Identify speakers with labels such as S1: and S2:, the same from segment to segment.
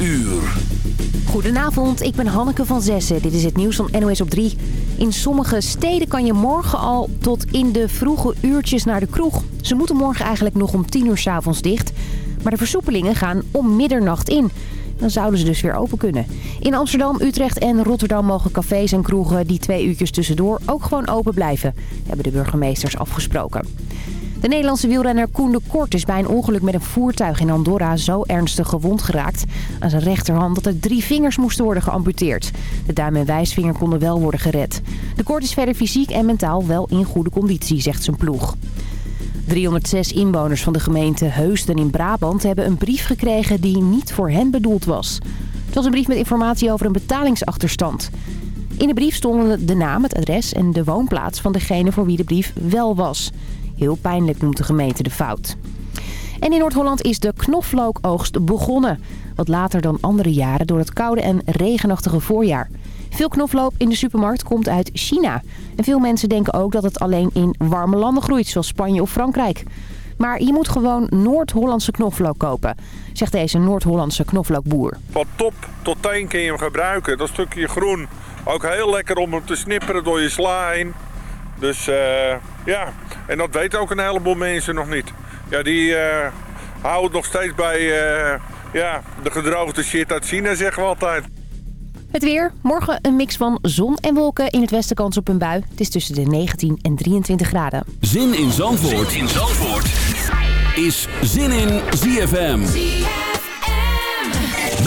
S1: uur.
S2: Goedenavond, ik ben Hanneke van Zessen. Dit is het nieuws van NOS op 3. In sommige steden kan je morgen al tot in de vroege uurtjes naar de kroeg. Ze moeten morgen eigenlijk nog om 10 uur s'avonds dicht. Maar de versoepelingen gaan om middernacht in. Dan zouden ze dus weer open kunnen. In Amsterdam, Utrecht en Rotterdam mogen cafés en kroegen die twee uurtjes tussendoor ook gewoon open blijven. Hebben de burgemeesters afgesproken. De Nederlandse wielrenner Koen de Kort is bij een ongeluk met een voertuig in Andorra zo ernstig gewond geraakt aan zijn rechterhand dat er drie vingers moesten worden geamputeerd. De duim en wijsvinger konden wel worden gered. De Kort is verder fysiek en mentaal wel in goede conditie, zegt zijn ploeg. 306 inwoners van de gemeente Heusden in Brabant hebben een brief gekregen die niet voor hen bedoeld was. Het was een brief met informatie over een betalingsachterstand. In de brief stonden de naam, het adres en de woonplaats van degene voor wie de brief wel was. Heel pijnlijk noemt de gemeente de fout. En in Noord-Holland is de knoflookoogst begonnen. Wat later dan andere jaren door het koude en regenachtige voorjaar. Veel knoflook in de supermarkt komt uit China. En veel mensen denken ook dat het alleen in warme landen groeit, zoals Spanje of Frankrijk. Maar je moet gewoon Noord-Hollandse knoflook kopen, zegt deze Noord-Hollandse knoflookboer.
S3: Van top tot teen kun je hem gebruiken. Dat stukje groen, ook heel lekker om hem te snipperen door je sla heen. Dus eh, ja, en dat weten ook een heleboel mensen nog niet. Ja, die uh, houden nog steeds bij uh, ja, de gedroogde shit uit China, zeggen we altijd.
S2: Het weer. Morgen een mix van zon en wolken. In het westen kans op een bui. Het is tussen de 19 en 23 graden.
S1: Zin in Zandvoort, zin in Zandvoort. is Zin in ZFM.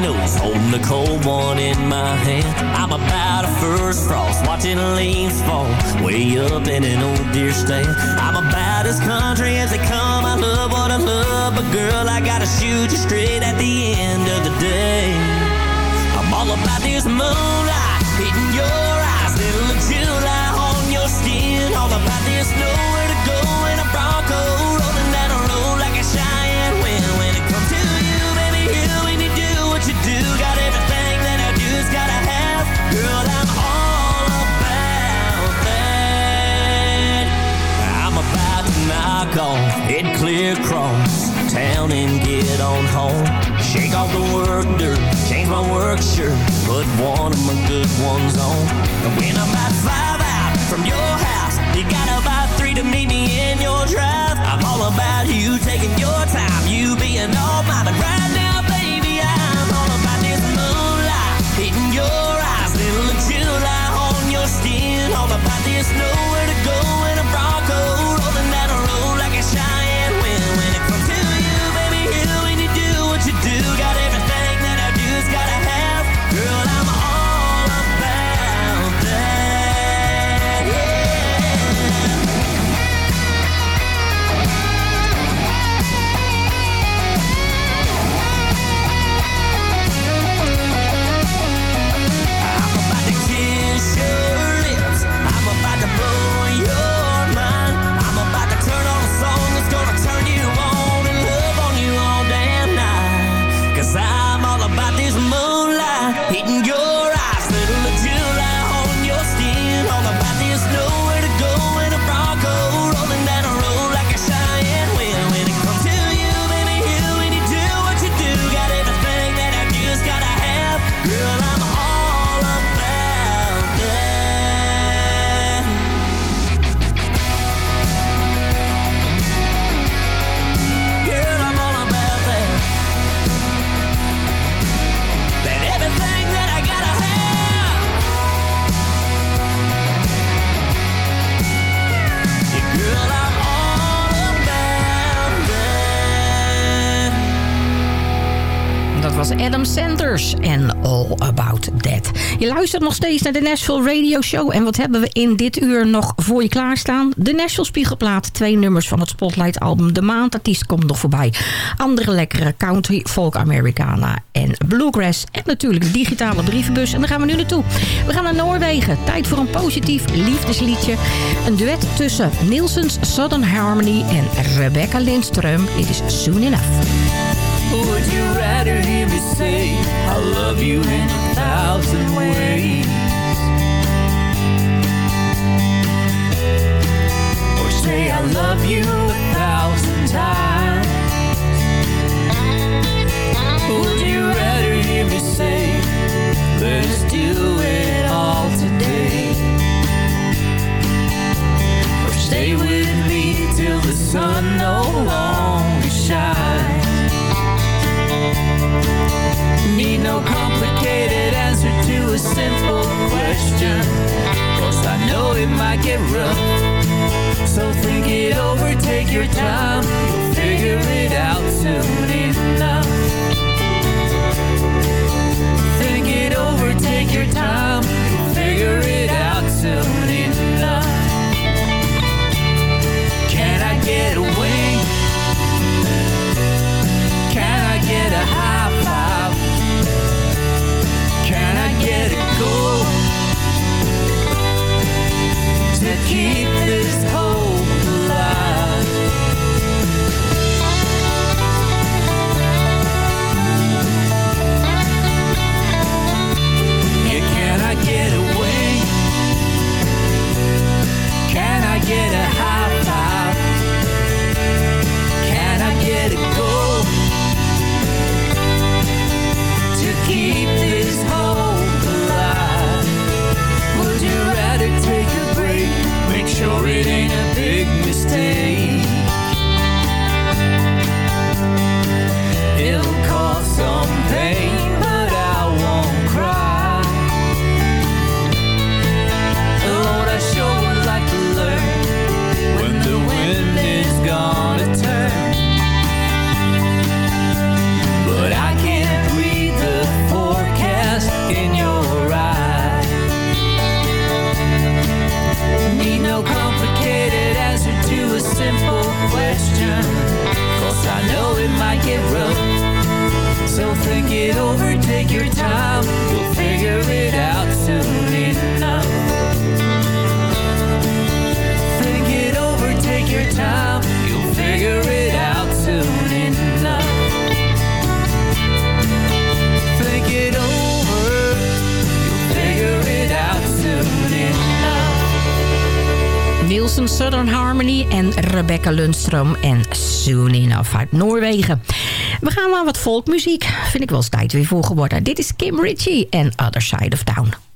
S4: Knows. Holding the cold one in my hand. I'm about a first frost, watching leaves fall way up in an old deer stand. I'm about as country as they come. I love what I love, but girl, I gotta shoot you straight at the end of the day. I'm all about this moonlight hitting your eyes, little July on your skin. All about this nowhere it clear across town and get on home. Shake off the work dirt, change my work shirt, put one of my good ones on. And when I'm about five out from your house, you got about three to meet me in your drive. I'm all about you taking your time, you being all mine. But right now, baby, I'm all about this moonlight hitting your eyes, little July on your skin. All about this nowhere to go
S5: luistert nog steeds naar de Nashville Radio Show. En wat hebben we in dit uur nog voor je klaarstaan? De Nashville Spiegelplaat. Twee nummers van het Spotlight album. De maandartiest komt nog voorbij. Andere lekkere country, folk Americana en bluegrass. En natuurlijk de digitale brievenbus. En daar gaan we nu naartoe. We gaan naar Noorwegen. Tijd voor een positief liefdesliedje. Een duet tussen Nielsen's Southern Harmony en Rebecca Lindström. Dit is Soon Enough.
S6: Would you rather hear me say I love you thousand ways? Or say I love you a thousand times? Would you rather hear me say Let's do it all today? Or stay with me till the sun no longer shines? Need no rough. So think it over, take your time. You'll figure it out soon your it out soon it over, take your time. You'll figure it out
S5: Southern Harmony en Rebecca Lundström en Soon Enough uit Noorwegen. We gaan naar wat folkmuziek. Vind ik wel eens tijd weer voor geworden. Dit is Kim Ritchie en Other Side of Town.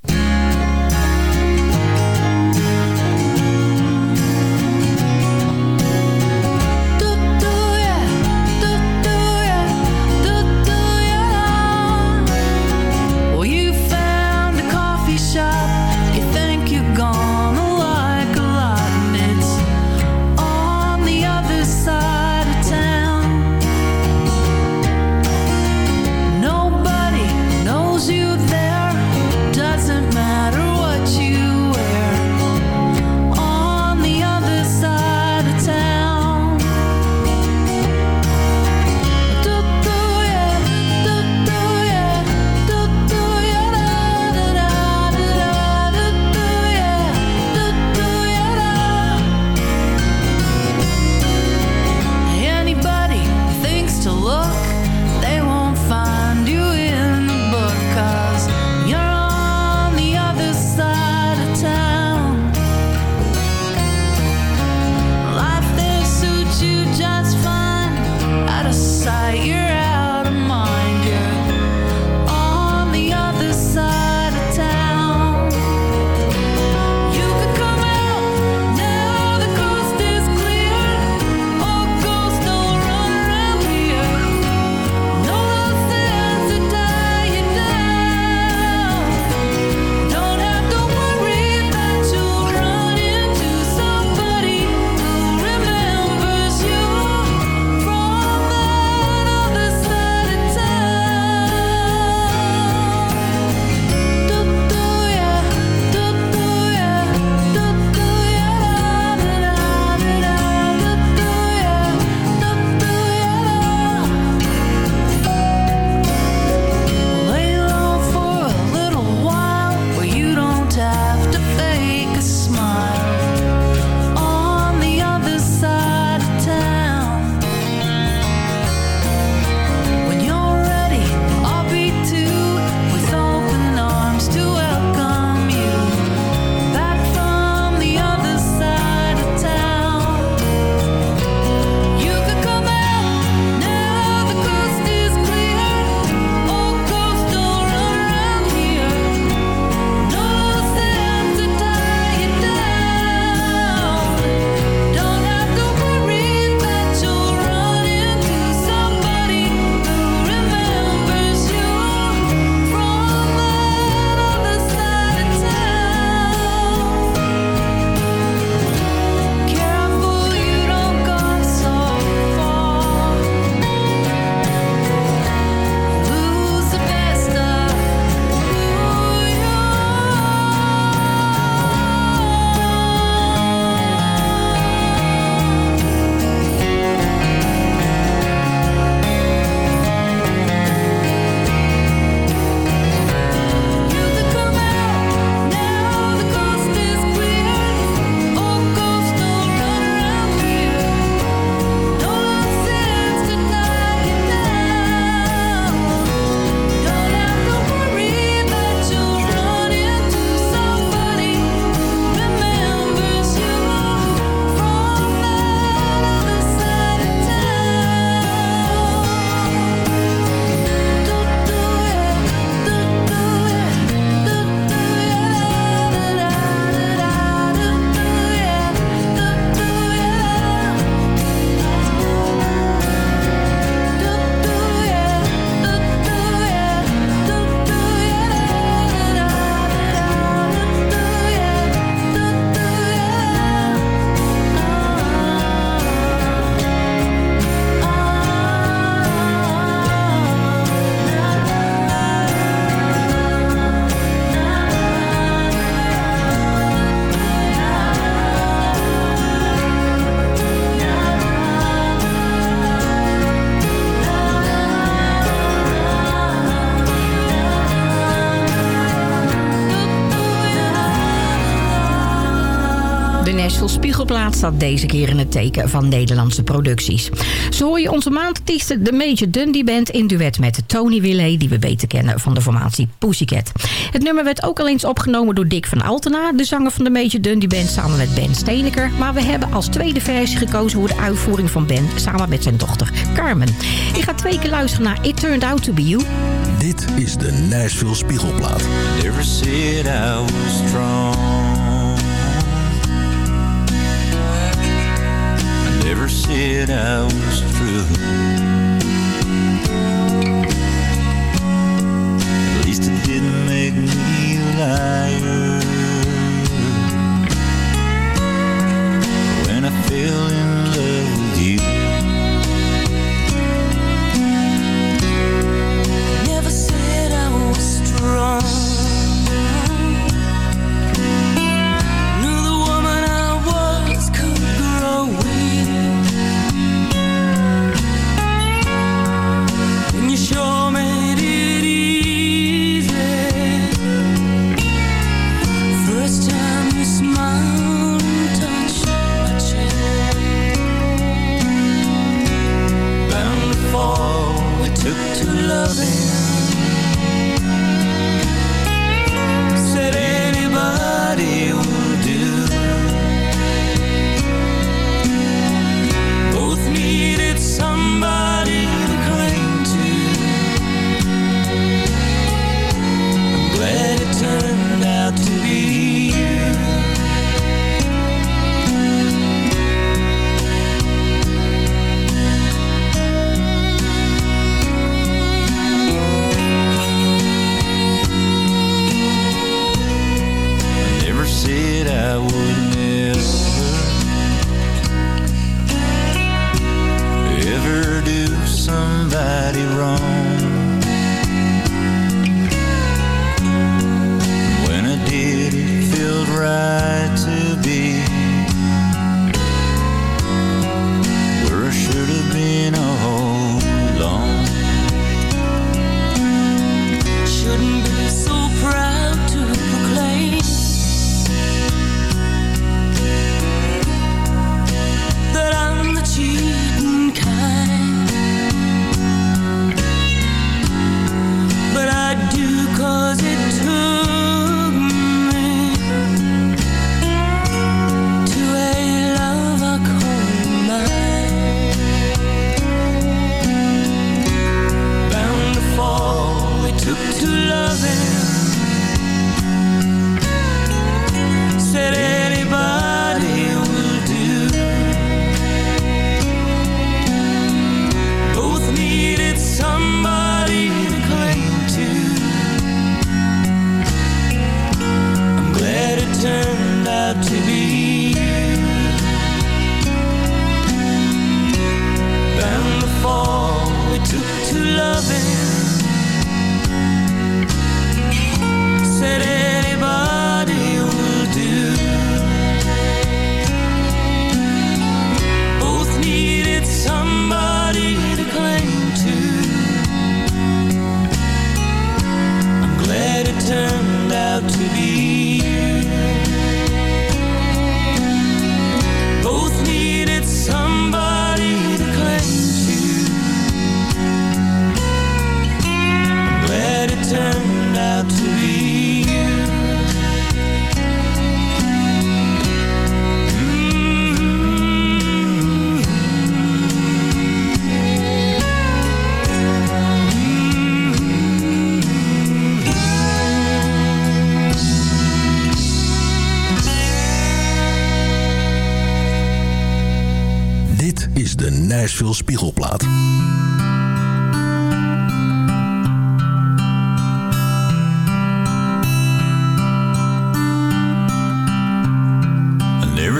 S5: Staat deze keer in het teken van Nederlandse producties. Zo hoor je onze maandartiesten de Major Dundee Band in duet met Tony Willet... die we beter kennen van de formatie Pussycat. Het nummer werd ook al eens opgenomen door Dick van Altena... de zanger van de Major Dundee Band samen met Ben Steeneker. Maar we hebben als tweede versie gekozen voor de uitvoering van Ben... samen met zijn dochter Carmen. Je gaat twee keer luisteren naar It Turned Out To Be You...
S7: Dit is de Nashville Spiegelplaat.
S8: Never said I was strong. Never said I was true.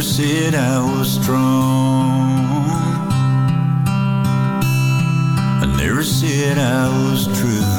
S9: Said I was strong. I
S8: never said I was true.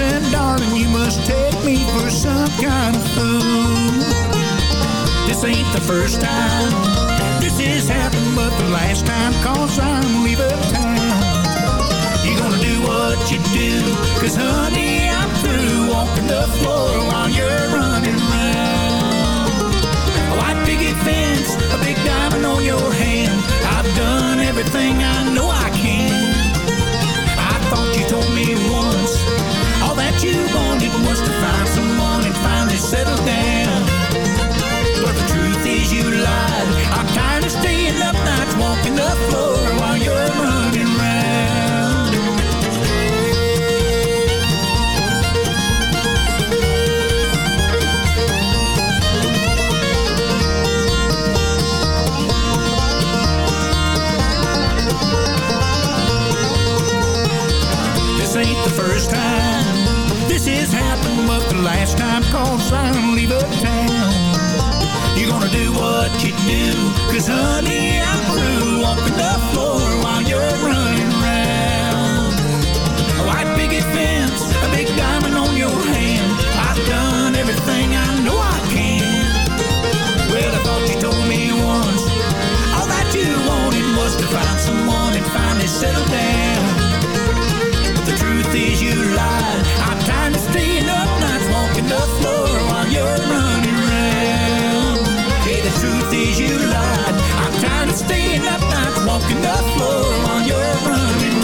S10: Listen, darling, you must take me for some kind of fool. This ain't the first time this has happened, but the last time, cause I'm leaving town. You're gonna do what you do, cause honey, I'm through walking the floor while you're running cause I'm leaving town. You're gonna do what you do, cause honey, I'm through walking the floor while you're running around. A white picket fence, a big diamond walking running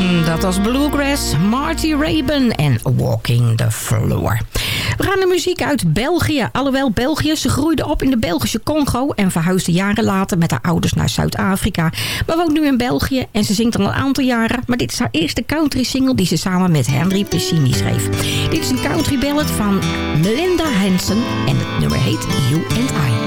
S5: Mm, Dat was Bluegrass, Marty Raben en Walking the Floor. We gaan de muziek uit België. Alhoewel België, ze groeide op in de Belgische Congo... en verhuisde jaren later met haar ouders naar Zuid-Afrika. Maar woont nu in België en ze zingt al een aantal jaren... maar dit is haar eerste country single die ze samen met Henry Pessini schreef. Dit is een country ballad van Melinda Hansen en het nummer heet You and I.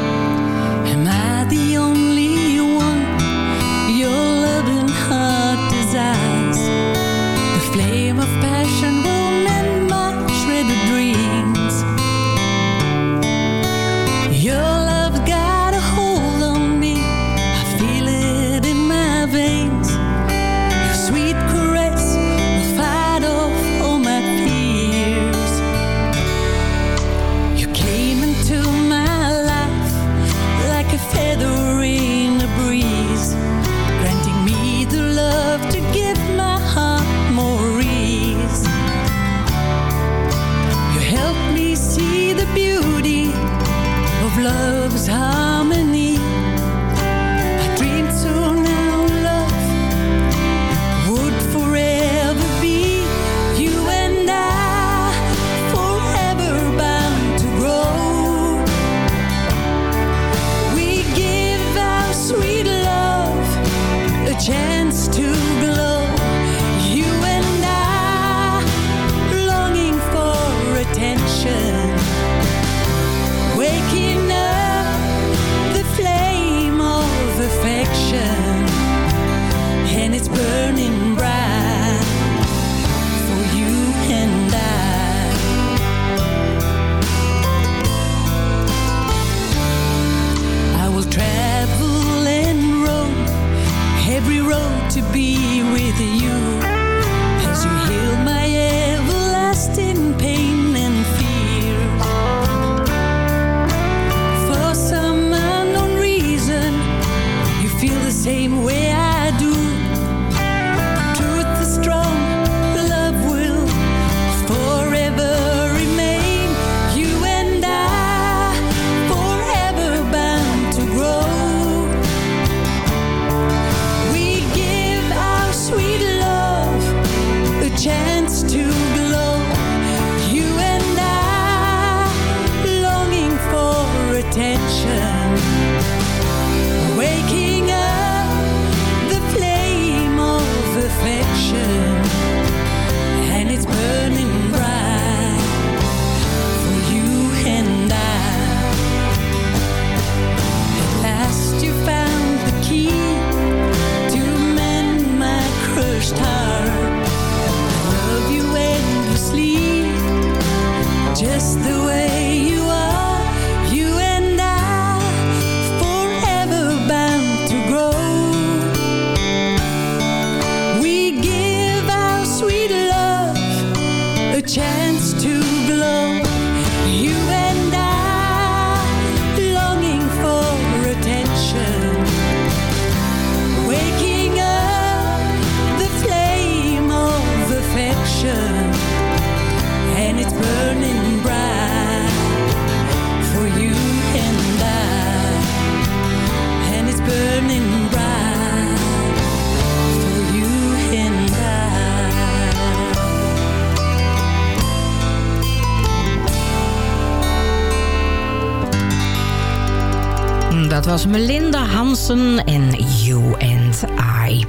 S5: dat was Melinda Hansen en You and I.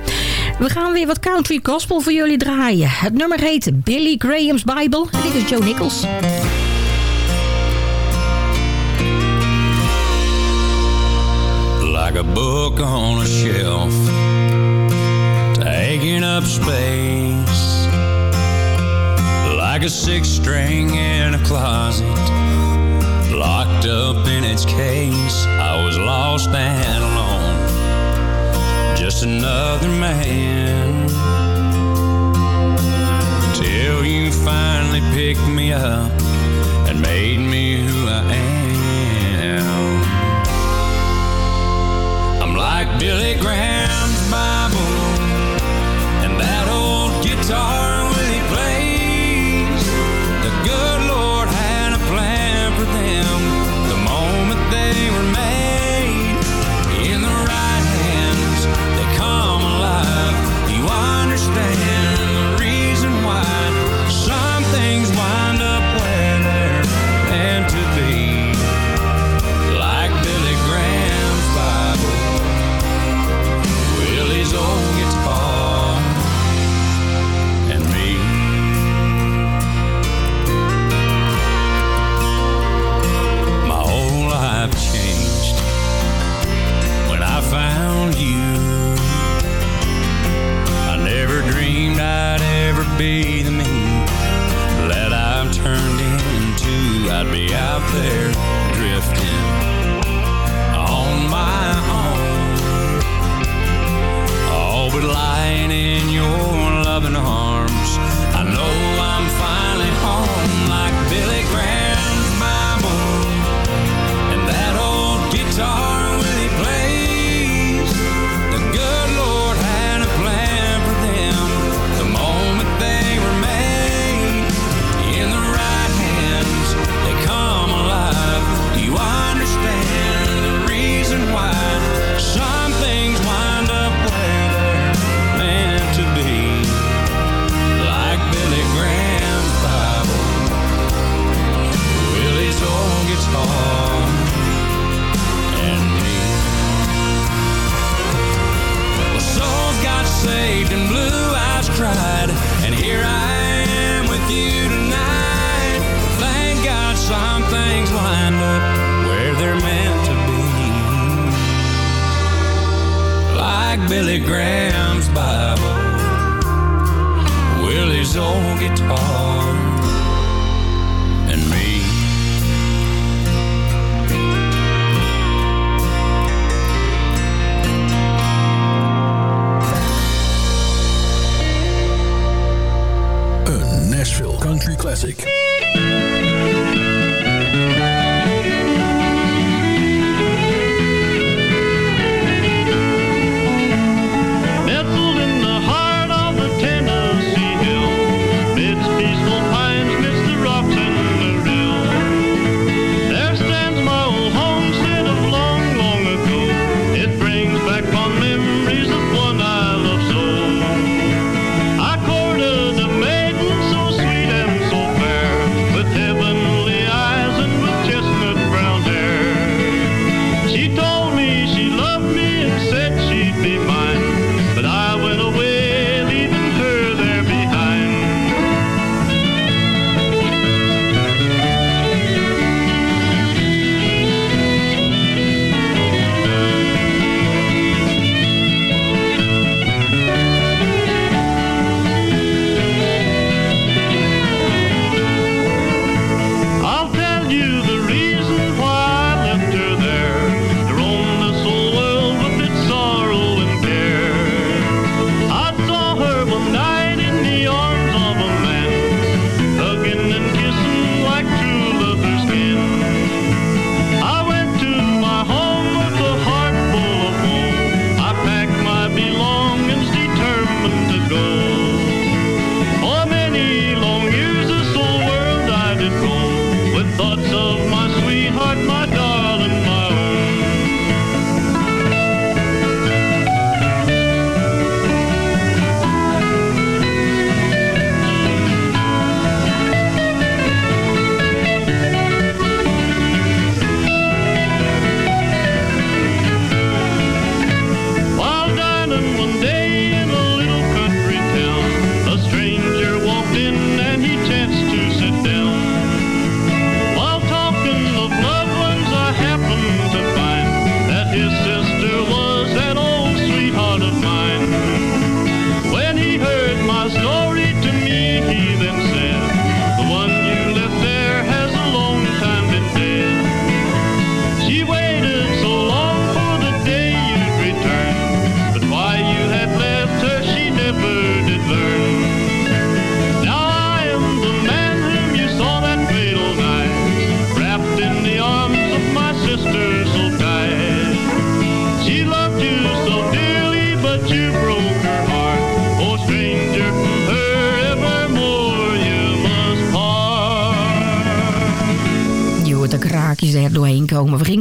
S5: We gaan weer wat country gospel voor jullie draaien. Het nummer heet Billy Graham's Bible. En dit is Joe Nichols.
S11: Like a book on a shelf Taking up space Like a six string in a closet locked up in its case. I was lost and alone, just another man. Till you finally picked me up and made me who I am. I'm like Billy Graham's Bible and that old guitar. be.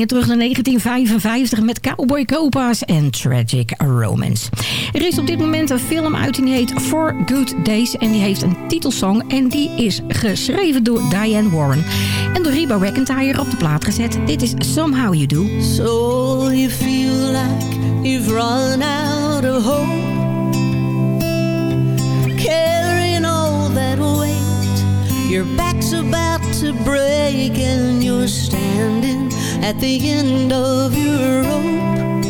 S5: Terug naar 1955 met Cowboy Copa's en Tragic Romance. Er is op dit moment een film uit die heet Four Good Days. En die heeft een titelsong en die is geschreven door Diane Warren. En door Reba McEntire op de plaat gezet. Dit is Somehow You Do.
S12: So you feel like you've run out of hope Carrying all that weight Your back's about to break And you're standing at the end of your rope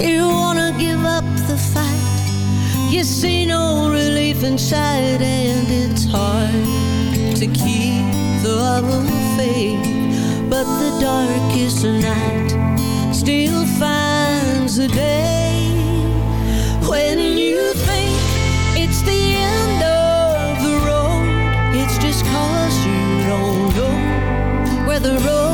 S12: You wanna give up the fight. You see no relief inside And it's hard to keep the love faith But the darkest night still finds a day the road.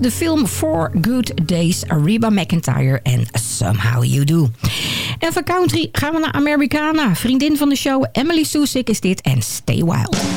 S5: De film Four Good Days, Reba McIntyre en Somehow You Do. En van country gaan we naar Americana. Vriendin van de show Emily Susik is dit en Stay Wild.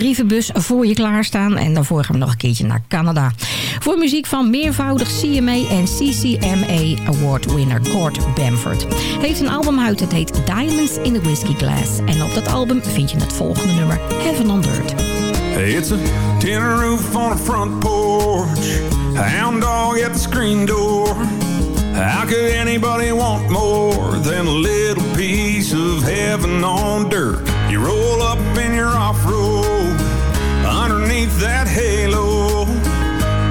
S5: brievenbus voor je klaarstaan. En daarvoor gaan we nog een keertje naar Canada. Voor muziek van meervoudig CMA en CCMA Award winner Gord Bamford. Heeft een album uit, het heet Diamonds in the Whiskey Glass. En op dat album vind je het volgende nummer, Heaven on Dirt.
S13: Hey, it's a tin roof on a front porch. Hound dog at the screen door. How could anybody want more than a little piece of heaven on dirt? You roll up in your off-road underneath that halo.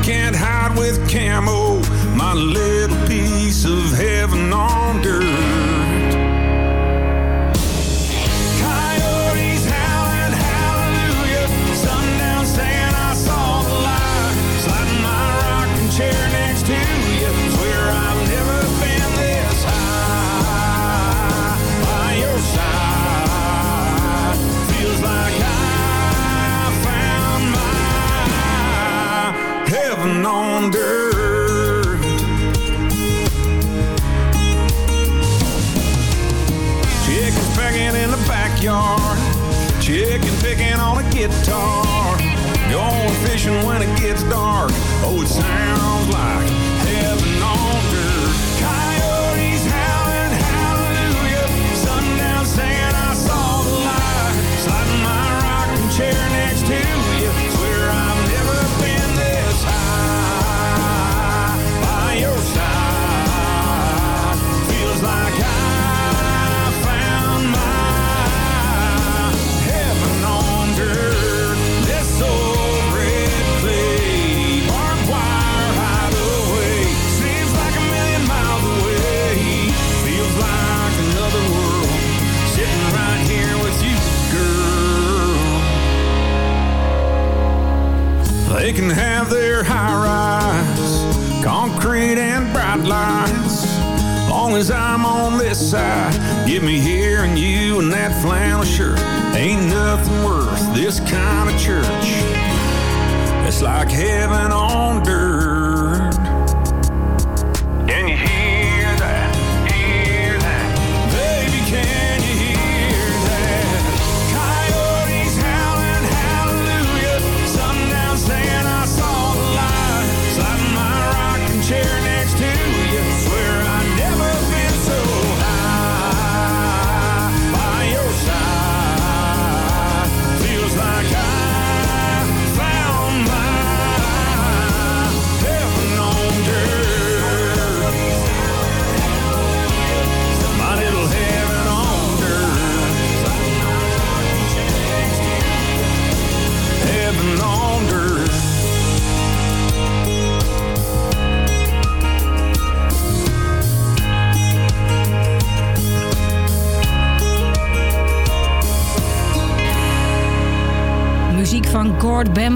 S13: Can't hide with camo, my little piece of heaven on dirt.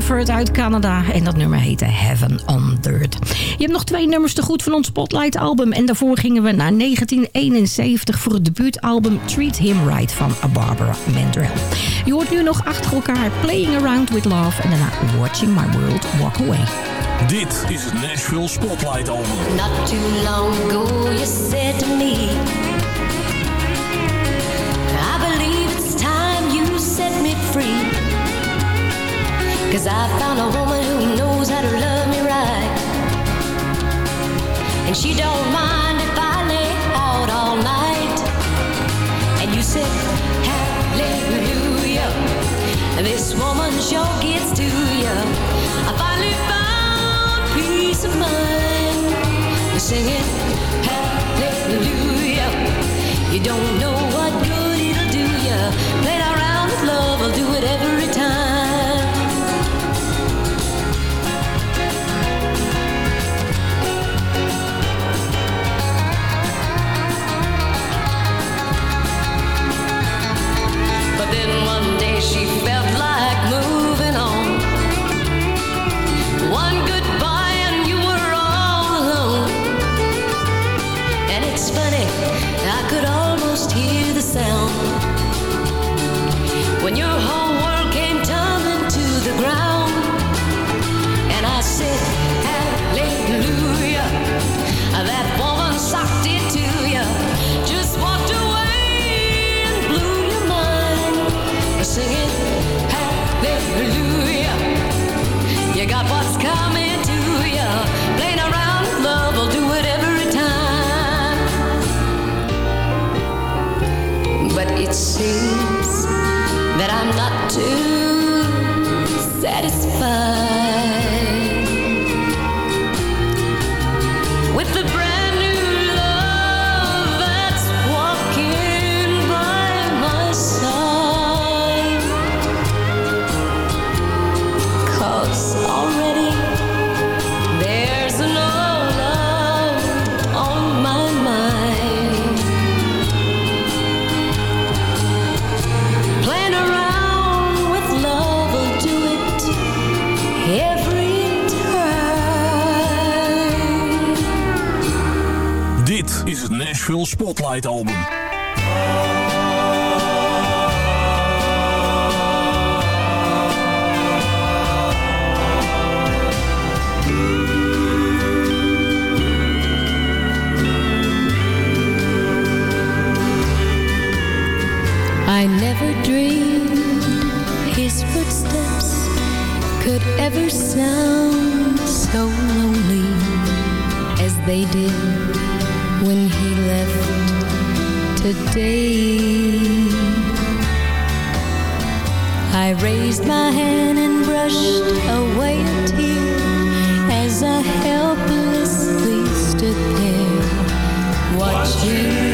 S5: Bamford uit Canada. En dat nummer heette Heaven on Dirt. Je hebt nog twee nummers te goed van ons Spotlight album. En daarvoor gingen we naar 1971 voor het debuutalbum Treat Him Right van Barbara Mandrell. Je hoort nu nog achter elkaar Playing Around with Love en daarna Watching My World Walk Away.
S8: Dit is het Nashville Spotlight album.
S14: Not too long ago you said to me Cause I found a woman who knows how to love me right. And she don't mind if I lay out all night. And you said, hallelujah. And This woman sure gets to you I finally found peace of mind. Singing hallelujah. You don't know what good it'll do you Playing around with love I'll do it every time today. I raised my hand and brushed away a tear as I helplessly stood there watching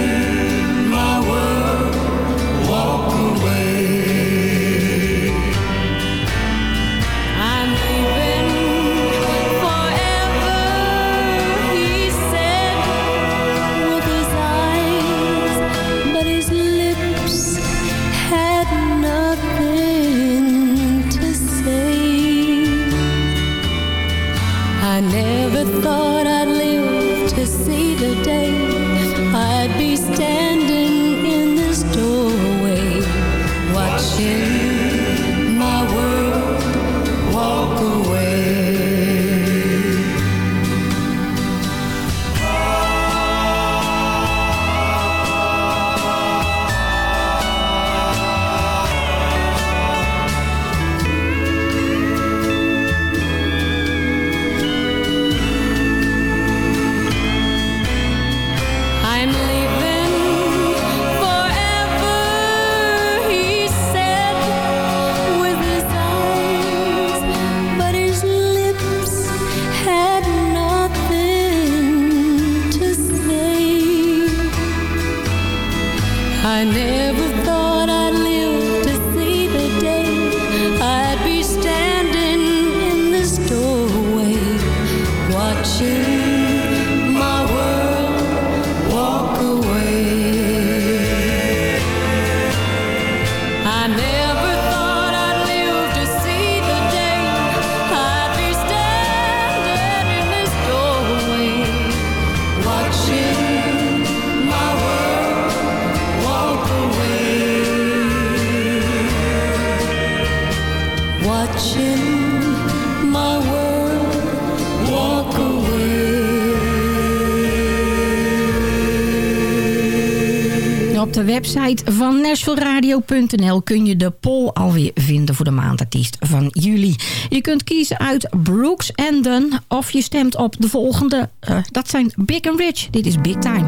S11: website van nationalradio.nl kun je de poll alweer vinden voor de maandartiest van juli. Je kunt kiezen uit Brooks and Dunn of je stemt op de volgende. Eh, dat zijn Big Rich. Dit is Big Time.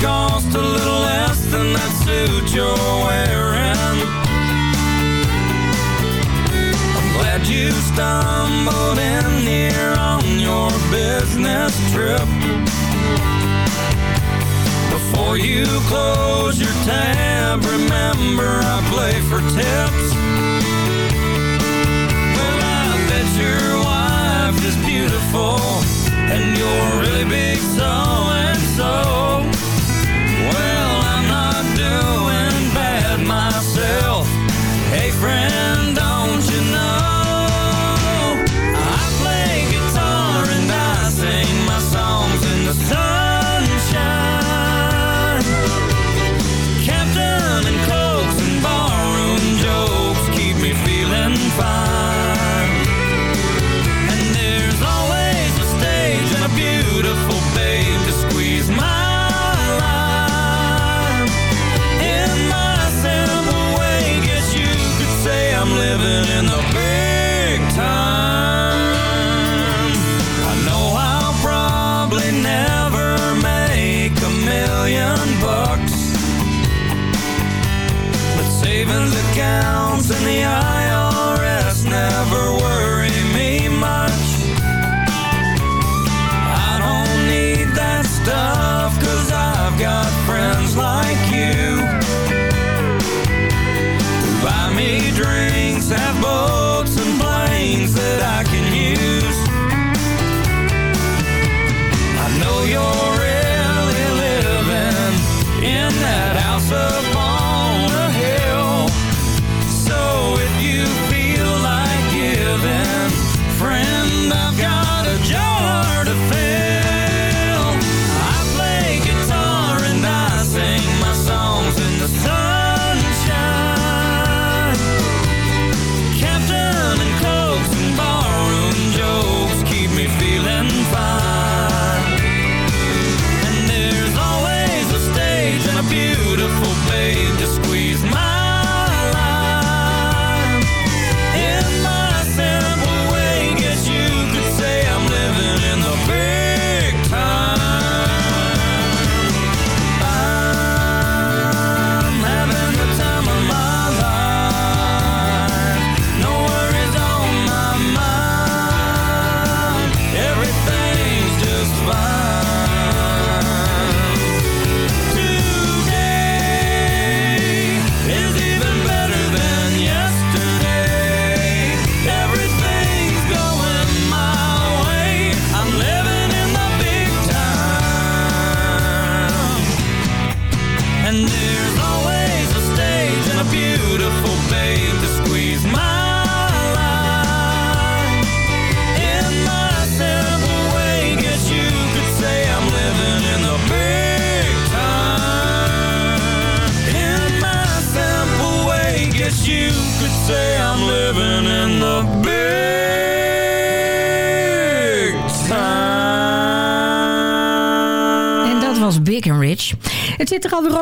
S15: cost a little less than that suit you're wearing. I'm glad you stumbled in here on your business trip. Before you close your tab, remember I play for tips. Well, I bet your wife is beautiful And you're really big
S11: so-and-so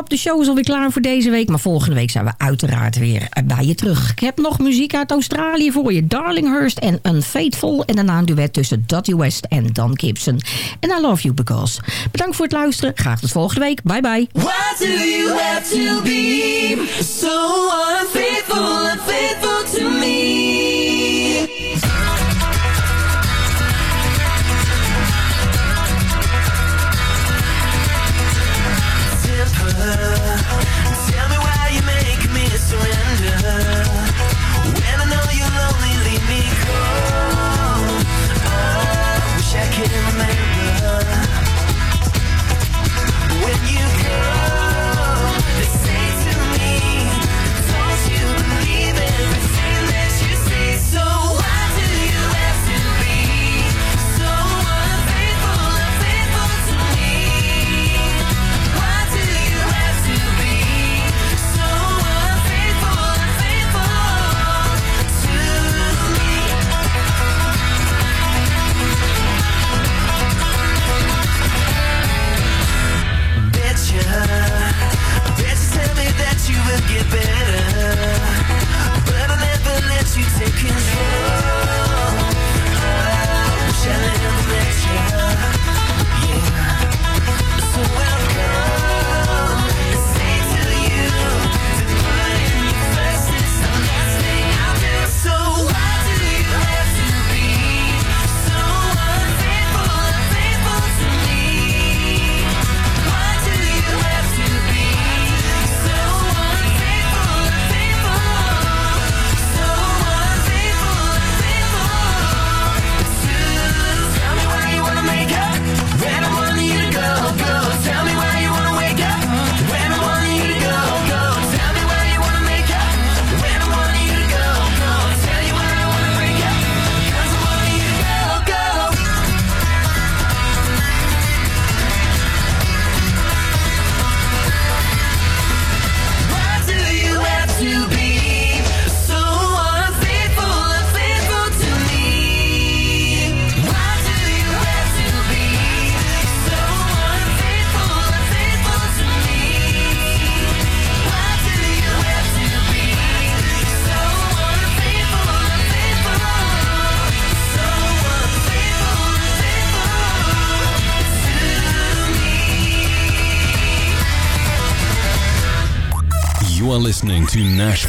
S11: De show is alweer klaar voor deze week. Maar volgende week zijn we uiteraard weer eh, bij je terug. Ik heb nog muziek uit Australië voor je. Darlinghurst en Unfaithful. En daarna een duet tussen Dottie West en Dan Gibson. En I Love You Because. Bedankt voor het luisteren. Graag tot volgende week. Bye bye.
S12: Why do you have to be so unfaithful, unfaithful to me?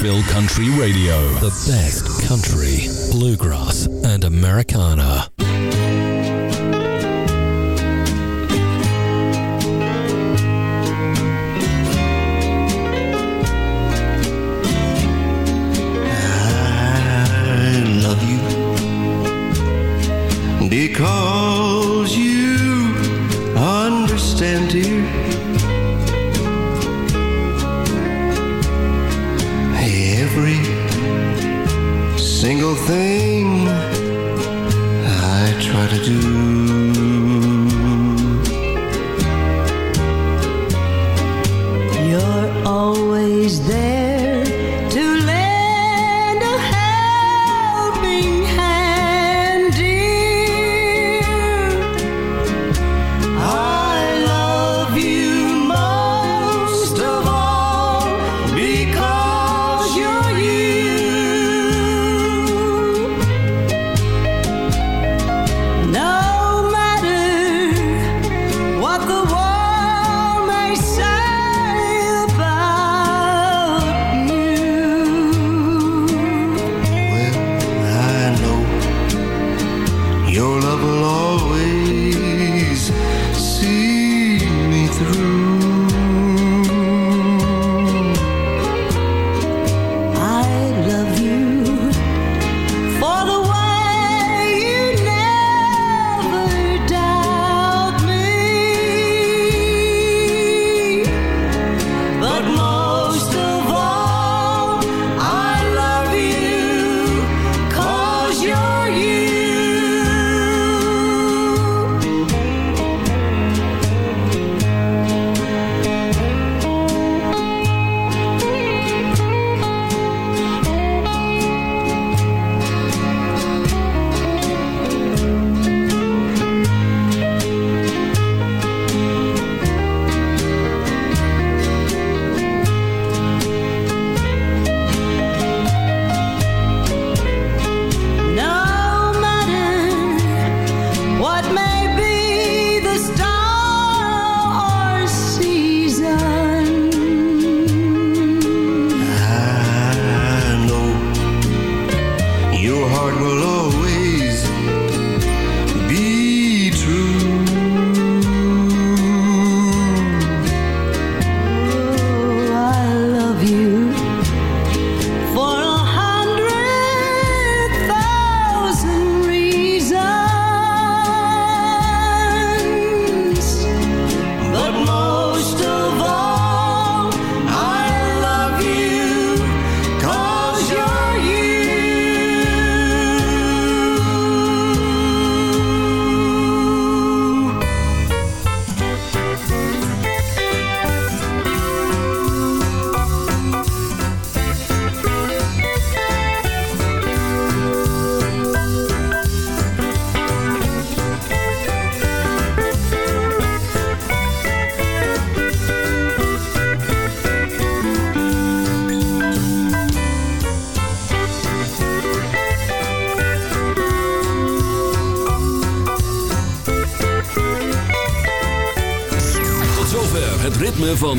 S12: Nashville Country Radio. The best